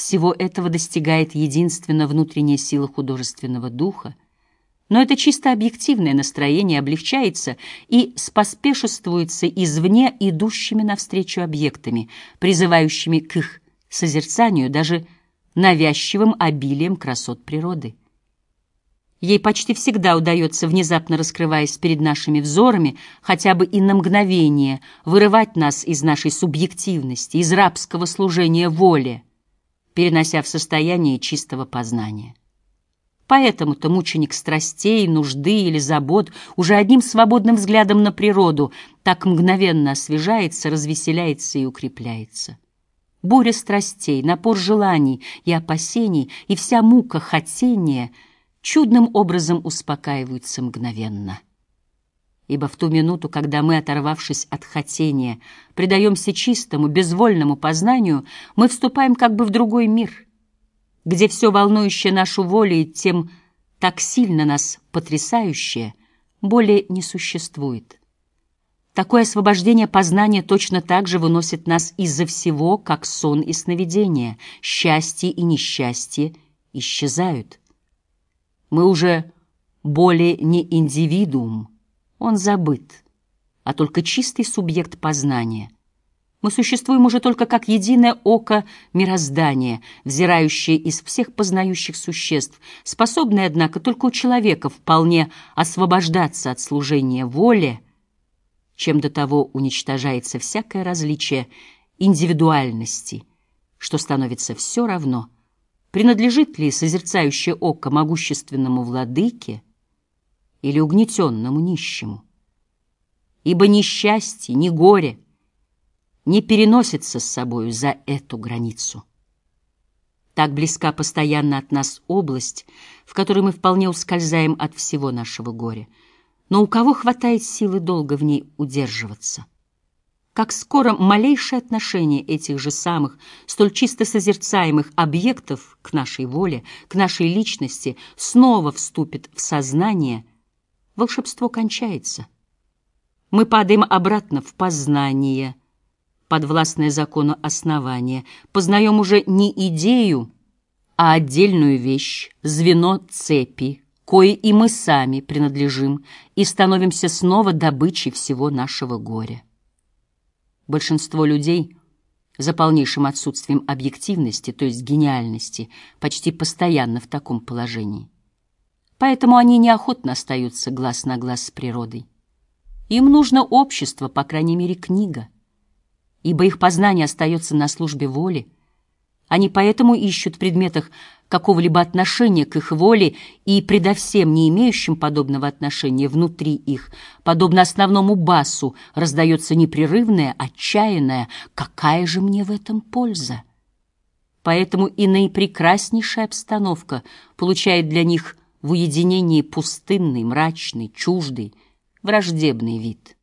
всего этого достигает единственно внутренняя сила художественного духа, но это чисто объективное настроение облегчается и споспешествуется извне идущими навстречу объектами, призывающими к их созерцанию даже навязчивым обилием красот природы. Ей почти всегда удается, внезапно раскрываясь перед нашими взорами, хотя бы и на мгновение, вырывать нас из нашей субъективности, из рабского служения воле, перенося в состояние чистого познания. Поэтому-то мученик страстей, нужды или забот уже одним свободным взглядом на природу так мгновенно освежается, развеселяется и укрепляется. Буря страстей, напор желаний и опасений и вся мука хотения чудным образом успокаиваются мгновенно. Ибо в ту минуту, когда мы, оторвавшись от хотения, предаемся чистому, безвольному познанию, мы вступаем как бы в другой мир — где все волнующее нашу волю и тем так сильно нас потрясающее, более не существует. Такое освобождение познания точно так же выносит нас из-за всего, как сон и сновидение, счастье и несчастье исчезают. Мы уже более не индивидуум, он забыт, а только чистый субъект познания — мы существуем уже только как единое око мироздания, взирающее из всех познающих существ, способное, однако, только у человека вполне освобождаться от служения воле, чем до того уничтожается всякое различие индивидуальности, что становится все равно, принадлежит ли созерцающее око могущественному владыке или угнетенному нищему. Ибо ни счастье, ни горе — не переносится с собою за эту границу. Так близка постоянно от нас область, в которой мы вполне ускользаем от всего нашего горя. Но у кого хватает силы долго в ней удерживаться? Как скоро малейшее отношение этих же самых, столь чисто созерцаемых объектов к нашей воле, к нашей личности снова вступит в сознание, волшебство кончается. Мы падаем обратно в познание – подвластное закону основания, познаем уже не идею, а отдельную вещь, звено цепи, кое и мы сами принадлежим, и становимся снова добычей всего нашего горя. Большинство людей за полнейшим отсутствием объективности, то есть гениальности, почти постоянно в таком положении. Поэтому они неохотно остаются глаз на глаз с природой. Им нужно общество, по крайней мере, книга — ибо их познание остается на службе воли. Они поэтому ищут в предметах какого-либо отношения к их воле и предо всем не имеющим подобного отношения внутри их, подобно основному басу, раздается непрерывное, отчаянное «какая же мне в этом польза?». Поэтому и наипрекраснейшая обстановка получает для них в уединении пустынный, мрачный, чуждый, враждебный вид.